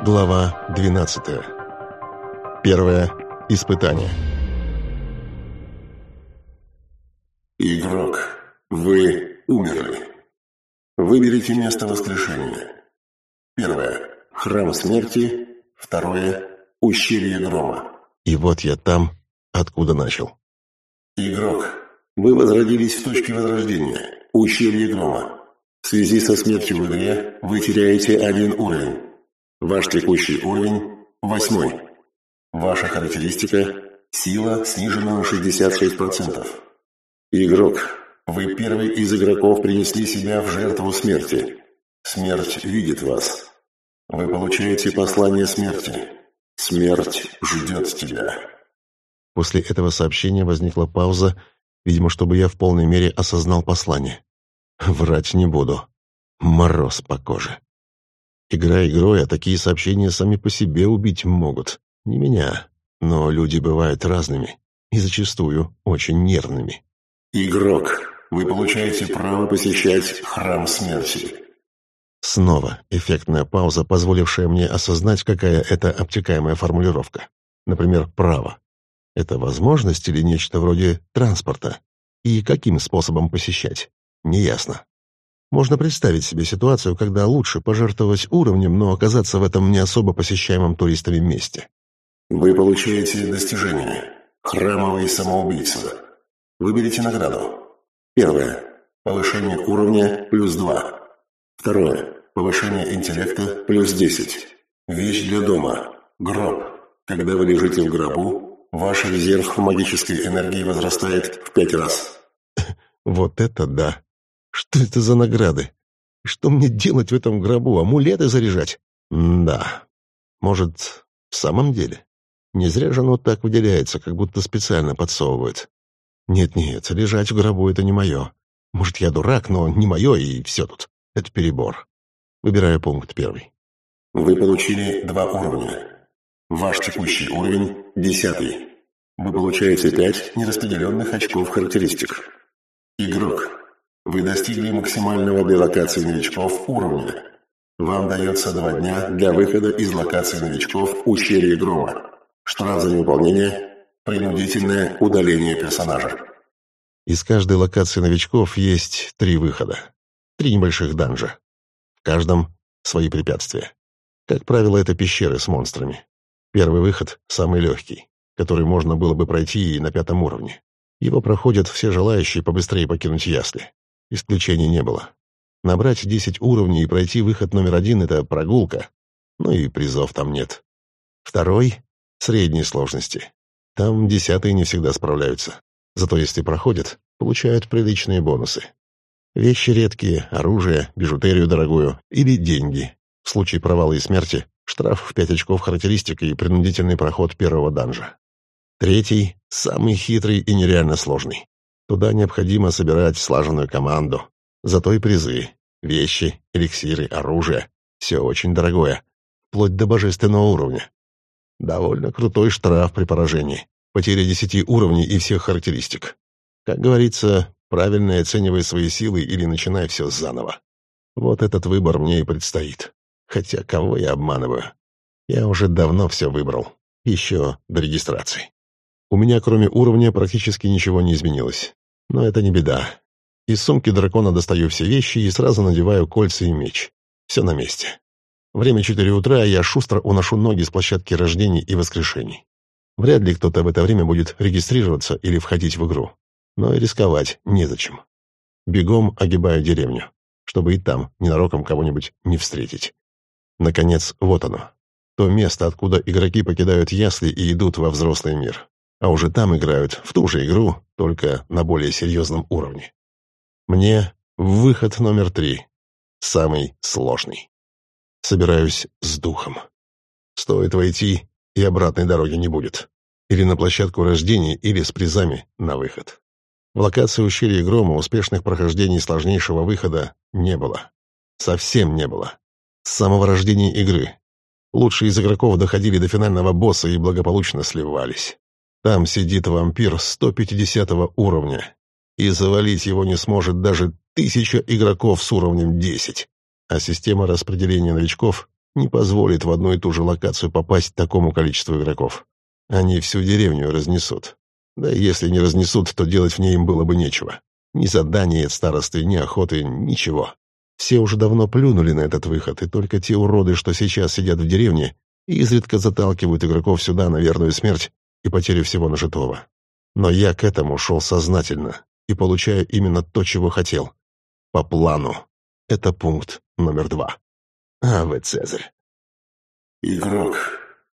Глава 12. Первое испытание. Игрок, вы умерли. Выберите место воскрешения. Первое – храм смерти. Второе – ущелье грома. И вот я там, откуда начал. Игрок, вы возродились в точке возрождения, ущелье грома. В связи со смертью в игре вы теряете один уровень. Ваш текущий уровень – восьмой. Ваша характеристика – сила снижена на 66%. Игрок, вы первый из игроков принесли себя в жертву смерти. Смерть видит вас. Вы получаете послание смерти. Смерть ждет тебя. После этого сообщения возникла пауза, видимо, чтобы я в полной мере осознал послание. Врать не буду. Мороз по коже. Игра игрой, а такие сообщения сами по себе убить могут. Не меня. Но люди бывают разными и зачастую очень нервными. Игрок, вы получаете право посещать Храм Смерти. Снова эффектная пауза, позволившая мне осознать, какая это обтекаемая формулировка. Например, «право». Это возможность или нечто вроде транспорта? И каким способом посещать? Неясно. Можно представить себе ситуацию, когда лучше пожертвовать уровнем, но оказаться в этом не особо посещаемом туристами месте. Вы получаете достижение. Храмовый самоубийца. Выберите награду. Первое. Повышение уровня плюс 2. Второе. Повышение интеллекта плюс 10. Вещь для дома. Гроб. Когда вы лежите в гробу, ваш резерв магической энергии возрастает в 5 раз. Вот это да! Что это за награды? Что мне делать в этом гробу? Амулеты заряжать? Да. Может, в самом деле? Не зря же оно так выделяется, как будто специально подсовывает. Нет-нет, лежать в гробу — это не мое. Может, я дурак, но не мое, и все тут. Это перебор. Выбираю пункт первый. Вы получили два уровня. Ваш текущий уровень – десятый. Вы получаете пять нераспределенных очков характеристик. Игрок. Вы достигли максимального для локации новичков уровня. Вам дается два дня для выхода из локации новичков ущелье грома. Штраф за невыполнение Принудительное удаление персонажа. Из каждой локации новичков есть три выхода. Три небольших данжа. В каждом свои препятствия. Как правило, это пещеры с монстрами. Первый выход самый легкий, который можно было бы пройти и на пятом уровне. Его проходят все желающие побыстрее покинуть ясли. Исключений не было. Набрать 10 уровней и пройти выход номер один — это прогулка. Ну и призов там нет. Второй — средней сложности. Там десятые не всегда справляются. Зато если проходят, получают приличные бонусы. Вещи редкие, оружие, бижутерию дорогую или деньги. В случае провала и смерти штраф в 5 очков характеристик и принудительный проход первого данжа. Третий — самый хитрый и нереально сложный. Туда необходимо собирать слаженную команду. Зато и призы, вещи, эликсиры, оружие. Все очень дорогое. Вплоть до божественного уровня. Довольно крутой штраф при поражении. Потеря десяти уровней и всех характеристик. Как говорится, правильно оценивай свои силы или начинай все заново. Вот этот выбор мне и предстоит. Хотя кого я обманываю? Я уже давно все выбрал. Еще до регистрации. У меня кроме уровня практически ничего не изменилось. Но это не беда. Из сумки дракона достаю все вещи и сразу надеваю кольца и меч. Все на месте. Время четыре утра, и я шустро уношу ноги с площадки рождений и воскрешений. Вряд ли кто-то в это время будет регистрироваться или входить в игру. Но и рисковать незачем. Бегом огибаю деревню, чтобы и там ненароком кого-нибудь не встретить. Наконец, вот оно. То место, откуда игроки покидают ясли и идут во взрослый мир. А уже там играют в ту же игру, только на более серьезном уровне. Мне выход номер три. Самый сложный. Собираюсь с духом. Стоит войти, и обратной дороги не будет. Или на площадку рождения, или с призами на выход. В локации ущелья Грома успешных прохождений сложнейшего выхода не было. Совсем не было. С самого рождения игры. Лучшие из игроков доходили до финального босса и благополучно сливались. Там сидит вампир 150 уровня, и завалить его не сможет даже тысяча игроков с уровнем 10 а система распределения новичков не позволит в одну и ту же локацию попасть такому количеству игроков. Они всю деревню разнесут. Да если не разнесут, то делать в ней им было бы нечего. Ни задания от старосты, ни охоты, ничего. Все уже давно плюнули на этот выход, и только те уроды, что сейчас сидят в деревне, изредка заталкивают игроков сюда на верную смерть и потерю всего нажитого. Но я к этому шел сознательно и получаю именно то, чего хотел. По плану. Это пункт номер два. А вы, Цезарь. Игрок,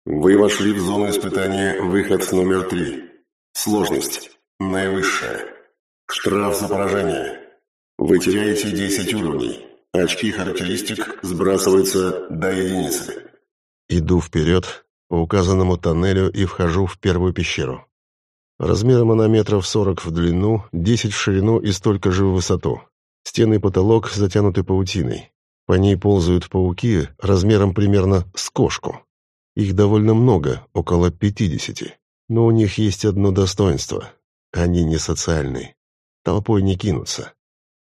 вы вошли в зону испытания «Выход номер три». Сложность. Наивысшая. Штраф за поражение. Вы теряете 10 уровней. Очки характеристик сбрасываются до единицы. Иду вперед по указанному тоннелю и вхожу в первую пещеру. Размером она метров сорок в длину, десять в ширину и столько же в высоту. Стены и потолок затянуты паутиной. По ней ползают пауки размером примерно с кошку. Их довольно много, около пятидесяти. Но у них есть одно достоинство. Они не социальные. Толпой не кинутся.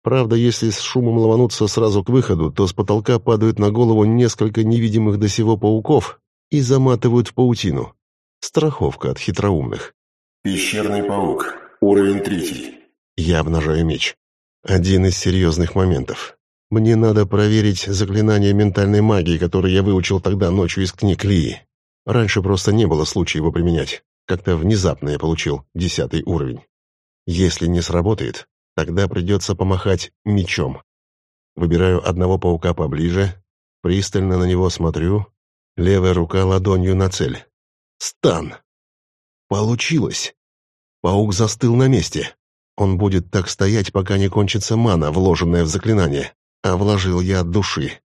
Правда, если с шумом ломануться сразу к выходу, то с потолка падают на голову несколько невидимых до сего пауков и заматывают в паутину. Страховка от хитроумных. Пещерный паук. Уровень третий. Я обнажаю меч. Один из серьезных моментов. Мне надо проверить заклинание ментальной магии, которое я выучил тогда ночью из книг Лии. Раньше просто не было случая его применять. Как-то внезапно я получил десятый уровень. Если не сработает, тогда придется помахать мечом. Выбираю одного паука поближе, пристально на него смотрю, левая рука ладонью на цель. Стан! Получилось! Паук застыл на месте. Он будет так стоять, пока не кончится мана, вложенная в заклинание а вложил я от души.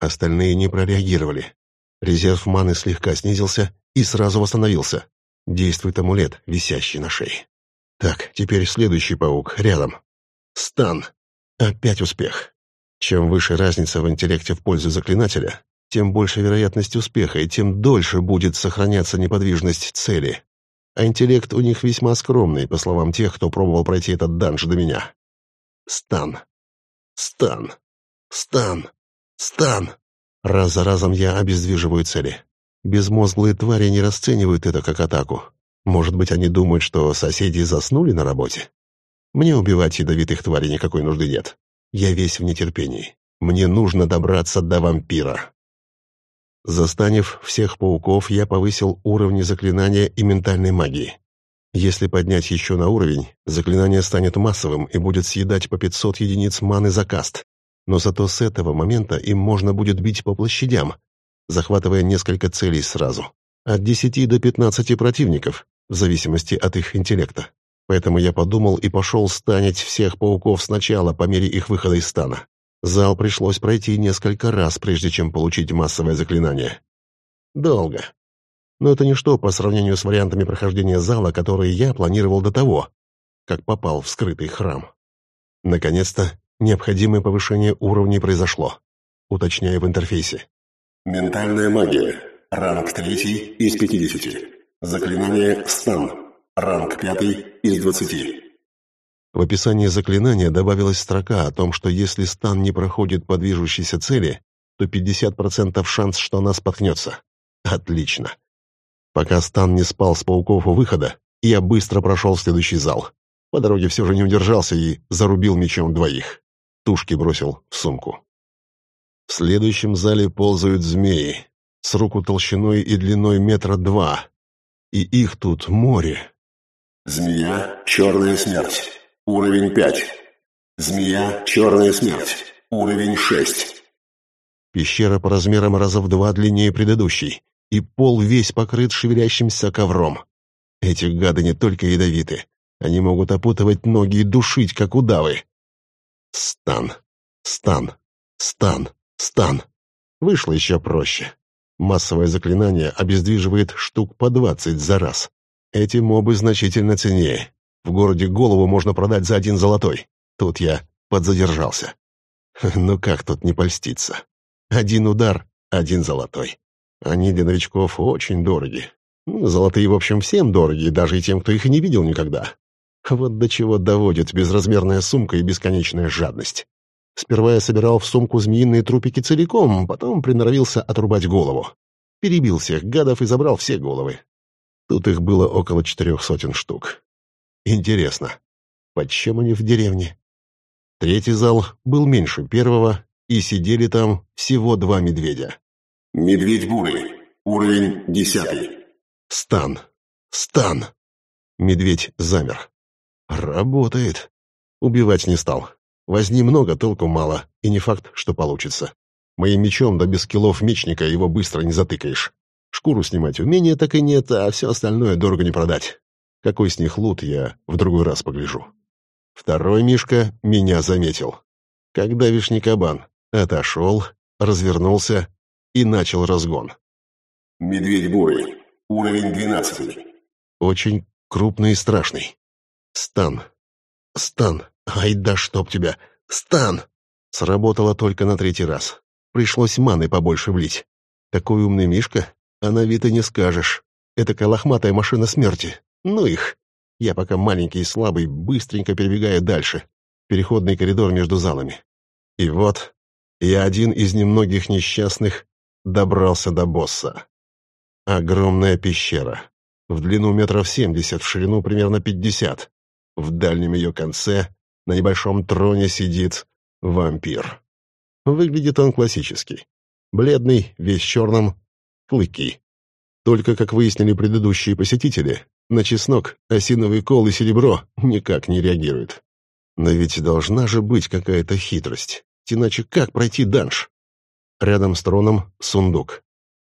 Остальные не прореагировали. Резерв маны слегка снизился и сразу восстановился. Действует амулет, висящий на шее. Так, теперь следующий паук, рядом. Стан. Опять успех. Чем выше разница в интеллекте в пользу заклинателя, тем больше вероятность успеха и тем дольше будет сохраняться неподвижность цели. А интеллект у них весьма скромный, по словам тех, кто пробовал пройти этот данж до меня. Стан. Стан! Стан! Стан! Раз за разом я обездвиживаю цели. Безмозглые твари не расценивают это как атаку. Может быть, они думают, что соседи заснули на работе? Мне убивать ядовитых тварей никакой нужды нет. Я весь в нетерпении. Мне нужно добраться до вампира. Застанив всех пауков, я повысил уровни заклинания и ментальной магии. Если поднять еще на уровень, заклинание станет массовым и будет съедать по 500 единиц маны за каст. Но зато с этого момента им можно будет бить по площадям, захватывая несколько целей сразу. От 10 до 15 противников, в зависимости от их интеллекта. Поэтому я подумал и пошел станить всех пауков сначала по мере их выхода из стана. Зал пришлось пройти несколько раз, прежде чем получить массовое заклинание. Долго но это ничто по сравнению с вариантами прохождения зала, которые я планировал до того, как попал в скрытый храм. Наконец-то необходимое повышение уровней произошло. Уточняю в интерфейсе. Ментальная магия. Ранг третий из 50. Заклинание «Стан». Ранг пятый из 20. В описании заклинания добавилась строка о том, что если стан не проходит по движущейся цели, то 50% шанс, что она споткнется. Отлично. Пока Стан не спал с пауков у выхода, я быстро прошел в следующий зал. По дороге все же не удержался и зарубил мечом двоих. Тушки бросил в сумку. В следующем зале ползают змеи, с руку толщиной и длиной метра два. И их тут море. Змея — черная смерть. Уровень пять. Змея — черная смерть. Уровень шесть. Пещера по размерам раза в два длиннее предыдущей и пол весь покрыт шевелящимся ковром. Эти гады не только ядовиты, они могут опутывать ноги и душить, как удавы. Стан, стан, стан, стан. Вышло еще проще. Массовое заклинание обездвиживает штук по двадцать за раз. Эти мобы значительно ценнее. В городе голову можно продать за один золотой. Тут я подзадержался. Ну как тут не польститься? Один удар — один золотой. Они для новичков очень дороги. Ну, золотые, в общем, всем дороги, даже и тем, кто их и не видел никогда. Вот до чего доводит безразмерная сумка и бесконечная жадность. Сперва я собирал в сумку змеиные трупики целиком, потом приноровился отрубать голову. Перебил всех гадов и забрал все головы. Тут их было около четырех сотен штук. Интересно, почем они в деревне? Третий зал был меньше первого, и сидели там всего два медведя. Медведь бурый. Уровень десятый. Стан. Стан. Медведь замер. Работает. Убивать не стал. Возни много, толку мало, и не факт, что получится. Моим мечом да без килов мечника его быстро не затыкаешь. Шкуру снимать умения так и нет, а все остальное дорого не продать. Какой с них лут, я в другой раз погляжу. Второй Мишка меня заметил. Как давишний кабан. Отошел, развернулся и начал разгон. Медведь бурый. Уровень двенадцатый. Очень крупный и страшный. Стан. Стан. Ай да чтоб тебя. Стан. Сработало только на третий раз. Пришлось маны побольше влить. Такой умный Мишка, а на вид и не скажешь. Это лохматая машина смерти. Ну их. Я пока маленький и слабый, быстренько перебегаю дальше. Переходный коридор между залами. И вот я один из немногих несчастных добрался до босса. Огромная пещера. В длину метров семьдесят, в ширину примерно пятьдесят. В дальнем ее конце на небольшом троне сидит вампир. Выглядит он классический. Бледный, весь черным, клыки. Только, как выяснили предыдущие посетители, на чеснок, осиновый кол и серебро никак не реагирует. Но ведь должна же быть какая-то хитрость. Иначе как пройти данж? Рядом с троном сундук.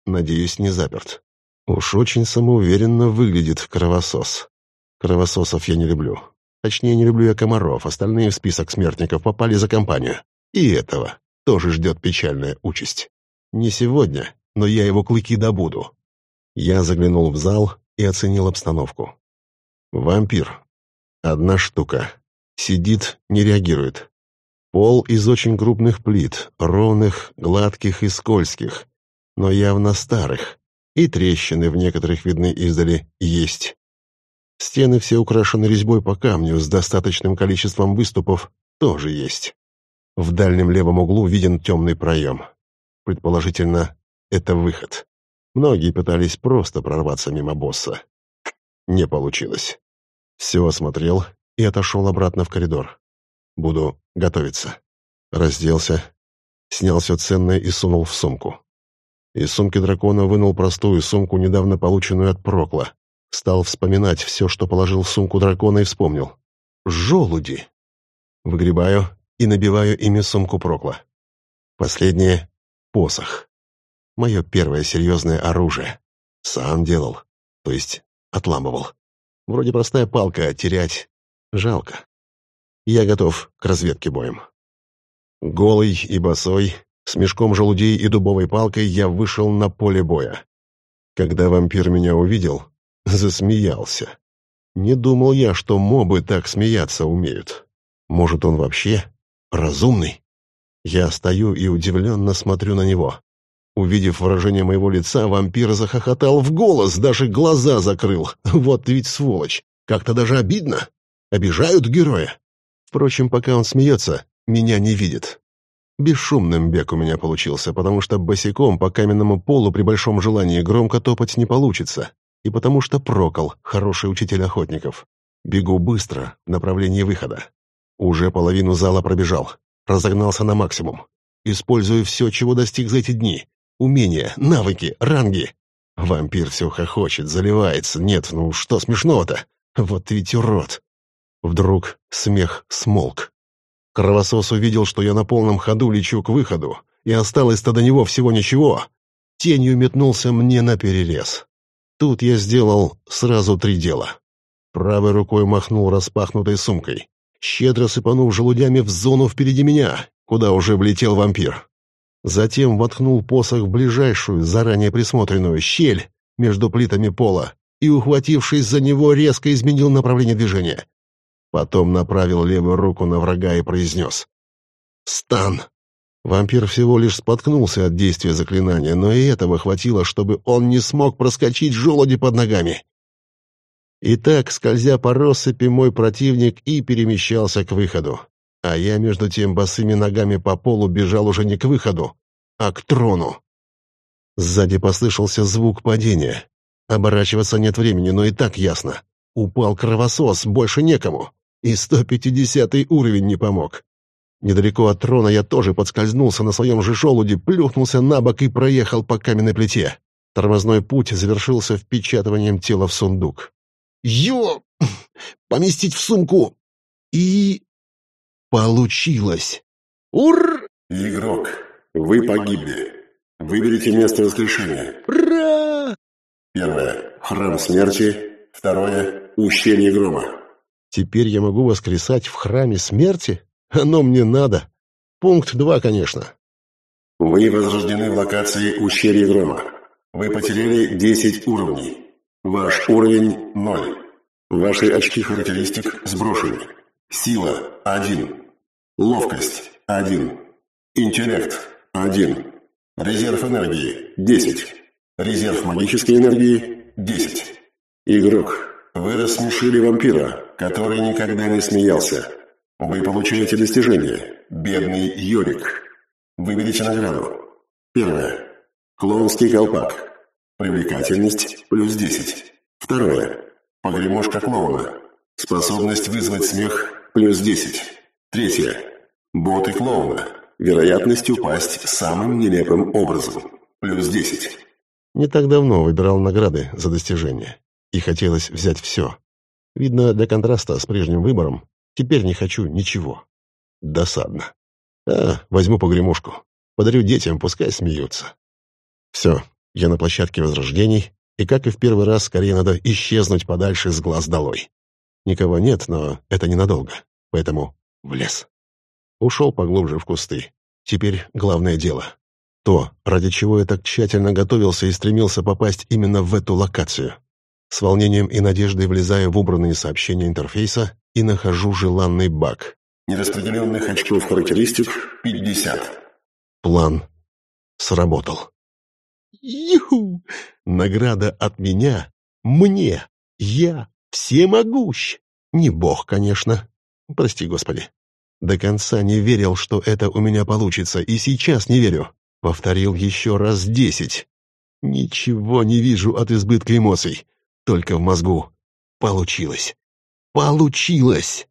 Надеюсь, не заперт. Уж очень самоуверенно выглядит кровосос. Кровососов я не люблю. Точнее, не люблю я комаров, остальные в список смертников попали за компанию. И этого тоже ждет печальная участь. Не сегодня, но я его клыки добуду. Я заглянул в зал и оценил обстановку. Вампир. Одна штука. Сидит, не реагирует. Пол из очень крупных плит, ровных, гладких и скользких, но явно старых, и трещины в некоторых видны издали есть. Стены все украшены резьбой по камню с достаточным количеством выступов тоже есть. В дальнем левом углу виден темный проем. Предположительно, это выход. Многие пытались просто прорваться мимо босса. Не получилось. Все осмотрел и отошел обратно в коридор. Буду готовиться. Разделся, снял все ценное и сунул в сумку. Из сумки дракона вынул простую сумку, недавно полученную от Прокла. Стал вспоминать все, что положил в сумку дракона, и вспомнил. «Желуди!» Выгребаю и набиваю ими сумку Прокла. Последнее — посох. Мое первое серьезное оружие. Сам делал, то есть отламывал. Вроде простая палка, а терять жалко. Я готов к разведке боем. Голый и босой, с мешком желудей и дубовой палкой я вышел на поле боя. Когда вампир меня увидел, засмеялся. Не думал я, что мобы так смеяться умеют. Может, он вообще разумный? Я стою и удивленно смотрю на него. Увидев выражение моего лица, вампир захохотал в голос, даже глаза закрыл. Вот ведь сволочь! Как-то даже обидно. Обижают героя. Впрочем, пока он смеется, меня не видит. Бесшумным бег у меня получился, потому что босиком по каменному полу при большом желании громко топать не получится, и потому что прокол, хороший учитель охотников. Бегу быстро, в направлении выхода. Уже половину зала пробежал, разогнался на максимум. Использую все, чего достиг за эти дни. Умения, навыки, ранги. Вампир все хохочет, заливается. Нет, ну что смешного-то? Вот ведь урод. Вдруг смех смолк. Кровосос увидел, что я на полном ходу лечу к выходу, и осталось-то до него всего ничего. Тенью метнулся мне на перерез. Тут я сделал сразу три дела. Правой рукой махнул распахнутой сумкой, щедро сыпанув желудями в зону впереди меня, куда уже влетел вампир. Затем воткнул посох в ближайшую, заранее присмотренную щель между плитами пола и, ухватившись за него, резко изменил направление движения. Потом направил левую руку на врага и произнес «Стан!». Вампир всего лишь споткнулся от действия заклинания, но и этого хватило, чтобы он не смог проскочить желуди под ногами. И так, скользя по россыпи, мой противник и перемещался к выходу. А я, между тем, босыми ногами по полу бежал уже не к выходу, а к трону. Сзади послышался звук падения. Оборачиваться нет времени, но и так ясно. Упал кровосос, больше некому. И 150 уровень не помог. Недалеко от трона я тоже подскользнулся на своем же желуде, плюхнулся на бок и проехал по каменной плите. Тормозной путь завершился впечатыванием тела в сундук. «Ё! Поместить в сумку!» И... Получилось! Ур! Игрок, вы погибли. Выберите место воскрешения. Ура! Первое. Храм смерти. Второе. Ущелье грома. Теперь я могу воскресать в храме смерти? Оно мне надо. Пункт два, конечно. Вы возрождены в локации Ущелье грома. Вы потеряли 10 уровней. Ваш уровень – 0. Ваши очки характеристик сброшены. Сила – 1. Ловкость – 1. Интеллект – 1. Резерв энергии – 10. Резерв магической энергии – 10. Игрок, вы рассмешили вампира, который никогда не смеялся. Вы получаете достижение «Бедный Йорик». Выберите награду. Первое. Клоунский колпак. Привлекательность плюс 10. Второе. Погремушка клоуна. Способность вызвать смех плюс 10. Третье. Боты клоуна. Вероятность упасть самым нелепым образом. Плюс 10. Не так давно выбирал награды за достижения. И хотелось взять все. Видно, для контраста с прежним выбором Теперь не хочу ничего. Досадно. А, возьму погремушку. Подарю детям, пускай смеются. Все, я на площадке возрождений, и, как и в первый раз, скорее надо исчезнуть подальше с глаз долой. Никого нет, но это ненадолго, поэтому в лес. Ушел поглубже в кусты. Теперь главное дело. То, ради чего я так тщательно готовился и стремился попасть именно в эту локацию. С волнением и надеждой влезаю в убранные сообщения интерфейса и нахожу желанный баг. Нераспределенных очков характеристик 50. План сработал. Юху! Награда от меня мне. Я всемогущ. Не бог, конечно. Прости, Господи. До конца не верил, что это у меня получится, и сейчас не верю. Повторил еще раз десять. Ничего не вижу от избытка эмоций. Только в мозгу. Получилось. Получилось!